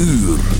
uur.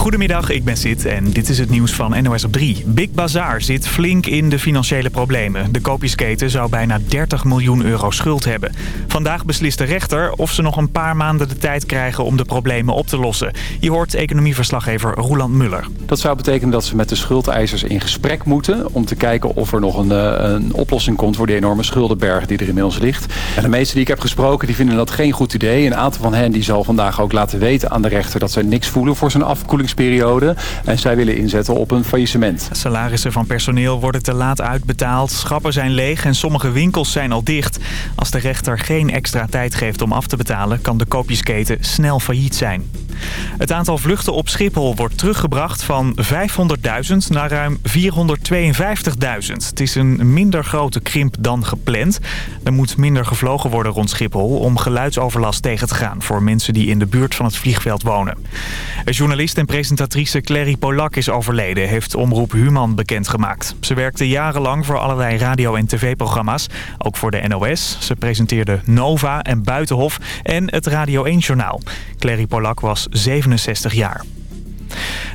Goedemiddag, ik ben Sid en dit is het nieuws van NOS op 3. Big Bazaar zit flink in de financiële problemen. De koopjesketen zou bijna 30 miljoen euro schuld hebben. Vandaag beslist de rechter of ze nog een paar maanden de tijd krijgen om de problemen op te lossen. Je hoort economieverslaggever Roland Muller. Dat zou betekenen dat ze met de schuldeisers in gesprek moeten... om te kijken of er nog een, eh, een oplossing komt voor die enorme schuldenberg die er inmiddels ligt. En de meesten die ik heb gesproken die vinden dat geen goed idee. Een aantal van hen die zal vandaag ook laten weten aan de rechter... dat ze niks voelen voor zijn afkoeling periode En zij willen inzetten op een faillissement. Salarissen van personeel worden te laat uitbetaald. Schappen zijn leeg en sommige winkels zijn al dicht. Als de rechter geen extra tijd geeft om af te betalen... kan de koopjesketen snel failliet zijn. Het aantal vluchten op Schiphol wordt teruggebracht van 500.000 naar ruim 452.000. Het is een minder grote krimp dan gepland. Er moet minder gevlogen worden rond Schiphol om geluidsoverlast tegen te gaan... voor mensen die in de buurt van het vliegveld wonen. Journalist en presentatrice Clary Polak is overleden, heeft Omroep Human bekendgemaakt. Ze werkte jarenlang voor allerlei radio- en tv-programma's, ook voor de NOS. Ze presenteerde Nova en Buitenhof en het Radio 1-journaal. Clary Polak was 67 jaar.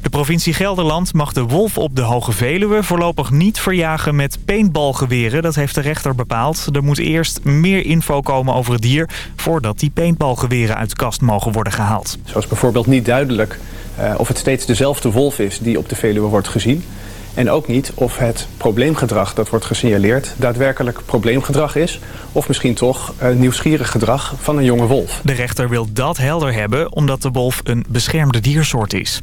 De provincie Gelderland mag de wolf op de Hoge Veluwe voorlopig niet verjagen met paintballgeweren. Dat heeft de rechter bepaald. Er moet eerst meer info komen over het dier voordat die paintballgeweren uit de kast mogen worden gehaald. Zoals bijvoorbeeld niet duidelijk uh, of het steeds dezelfde wolf is die op de Veluwe wordt gezien. En ook niet of het probleemgedrag dat wordt gesignaleerd daadwerkelijk probleemgedrag is. Of misschien toch uh, nieuwsgierig gedrag van een jonge wolf. De rechter wil dat helder hebben omdat de wolf een beschermde diersoort is.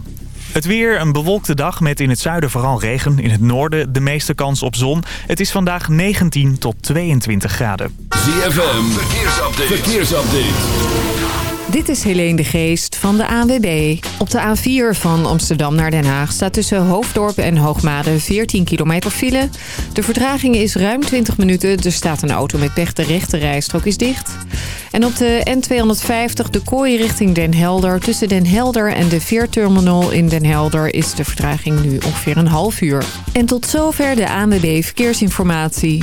Het weer, een bewolkte dag met in het zuiden vooral regen. In het noorden de meeste kans op zon. Het is vandaag 19 tot 22 graden. ZFM, verkeersupdate. verkeersupdate. Dit is Helene de Geest van de ANWB. Op de A4 van Amsterdam naar Den Haag staat tussen Hoofddorp en Hoogmade 14 kilometer file. De vertraging is ruim 20 minuten. Er staat een auto met pech. De rechte rijstrook is dicht. En op de N250 de kooi richting Den Helder. Tussen Den Helder en de veerterminal in Den Helder is de vertraging nu ongeveer een half uur. En tot zover de ANWB Verkeersinformatie.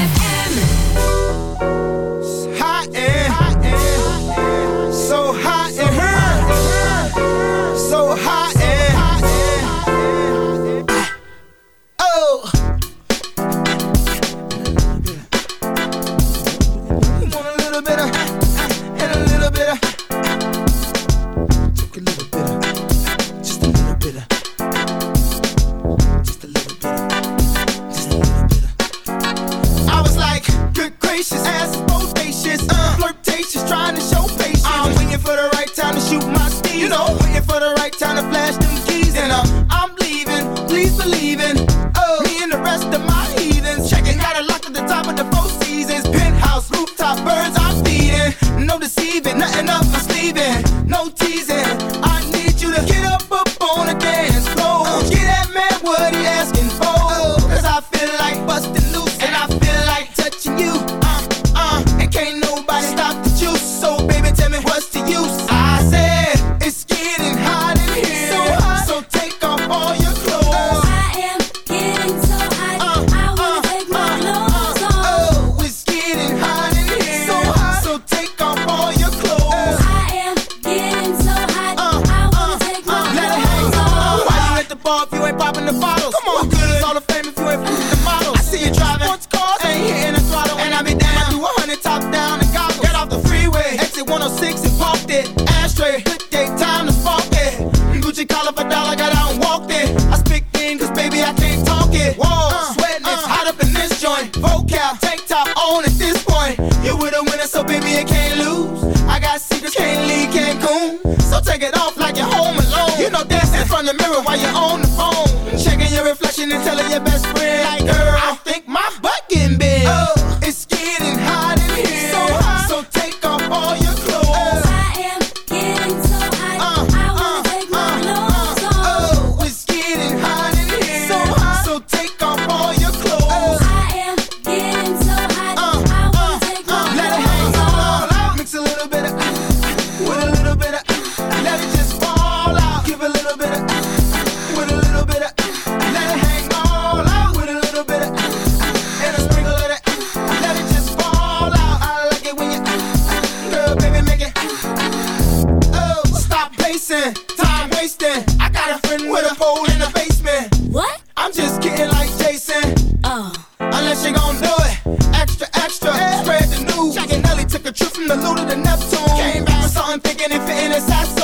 And if fit in a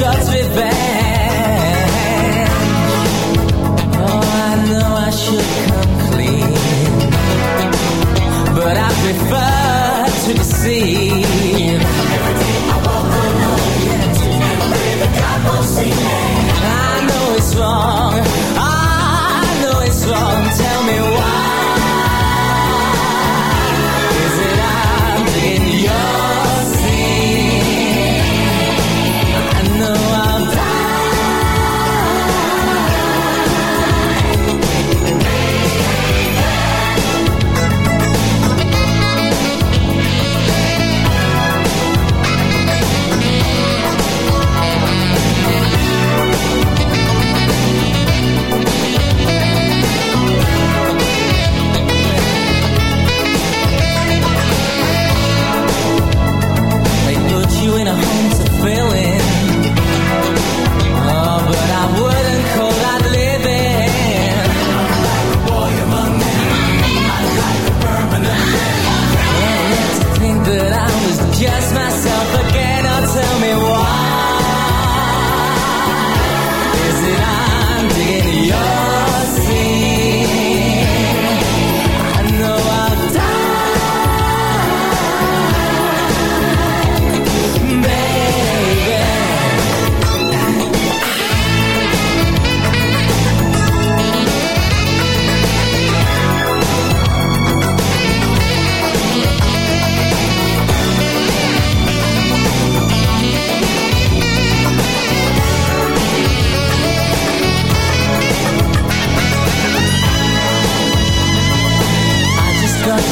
Gods with bad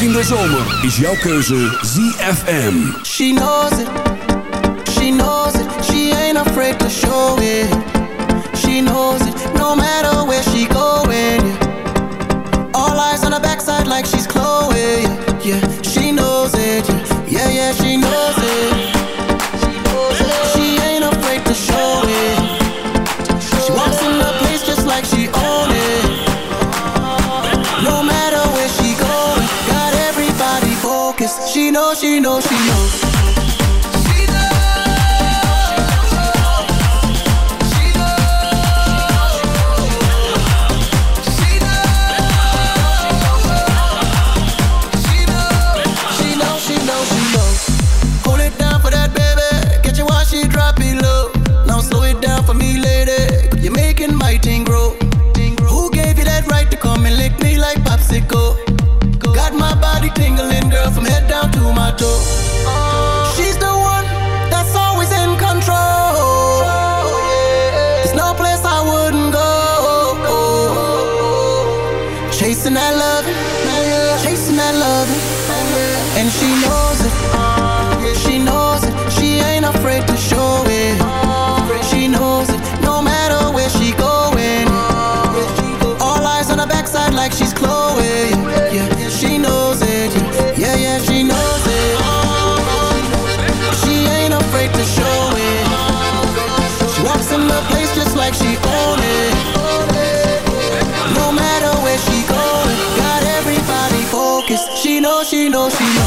in de zomer is jouw keuze ZFM. She knows it, she knows it, she ain't afraid to show it. She knows it, no matter know she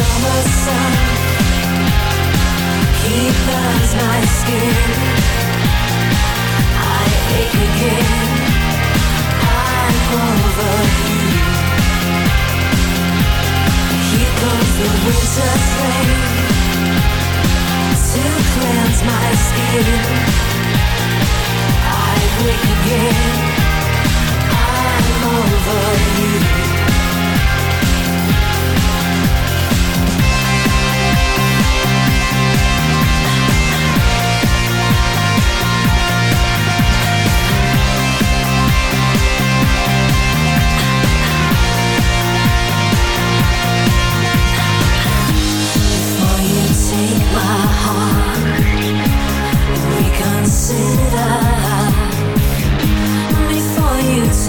summer sun. He burns my skin. I ache again. I'm over you. Here comes the winter rain to cleanse my skin. I wake again. I'm over you.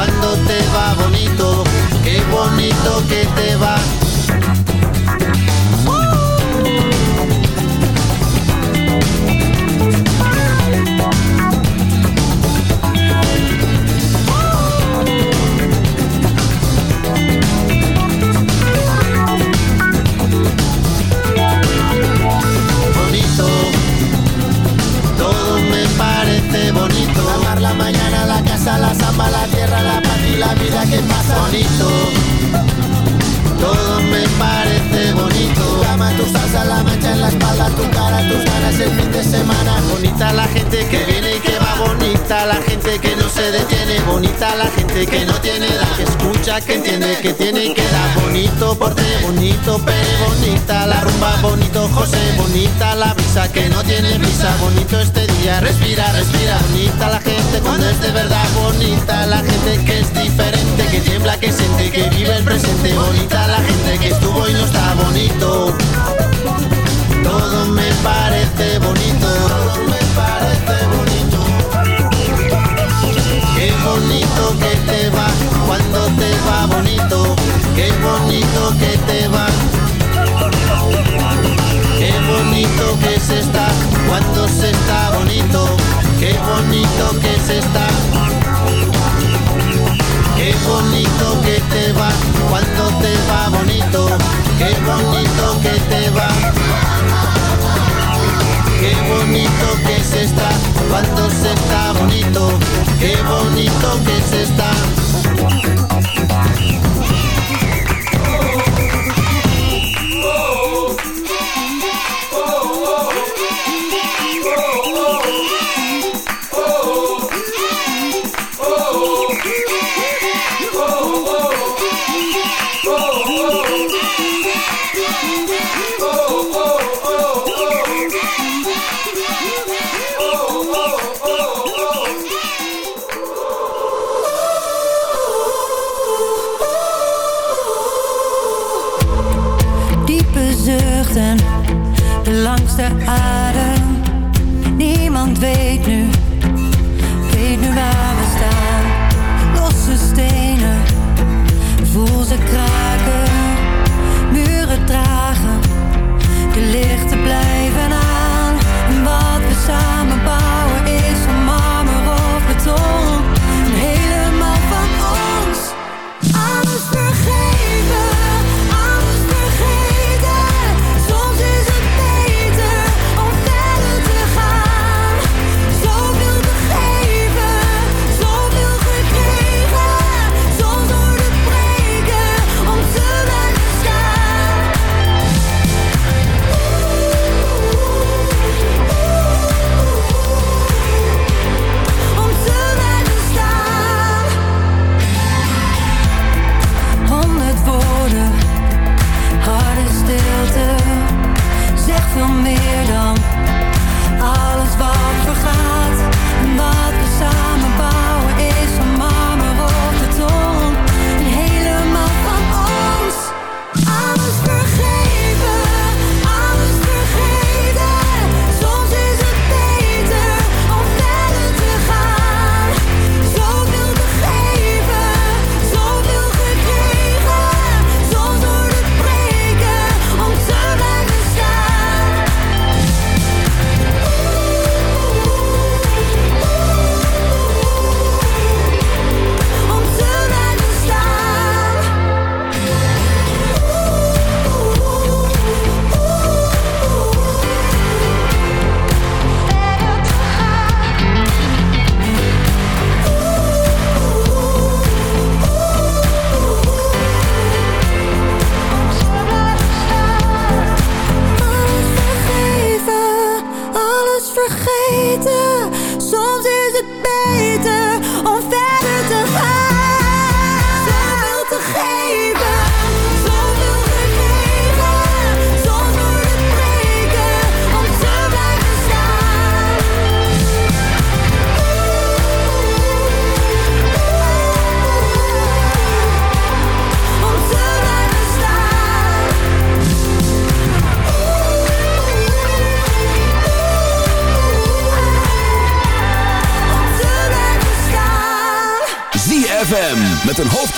cuando te va bonito.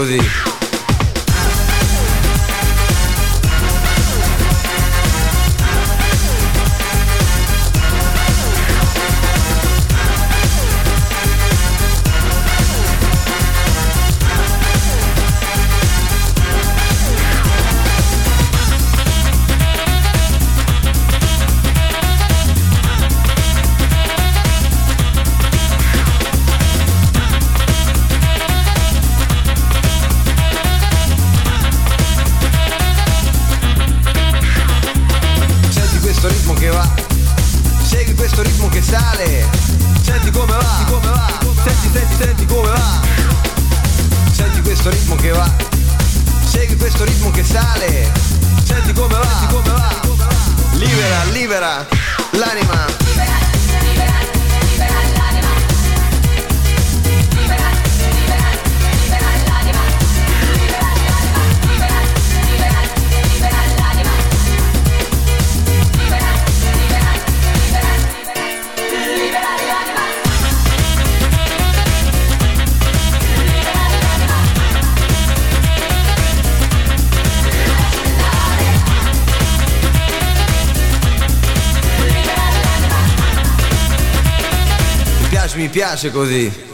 così. piace così.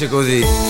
piace così.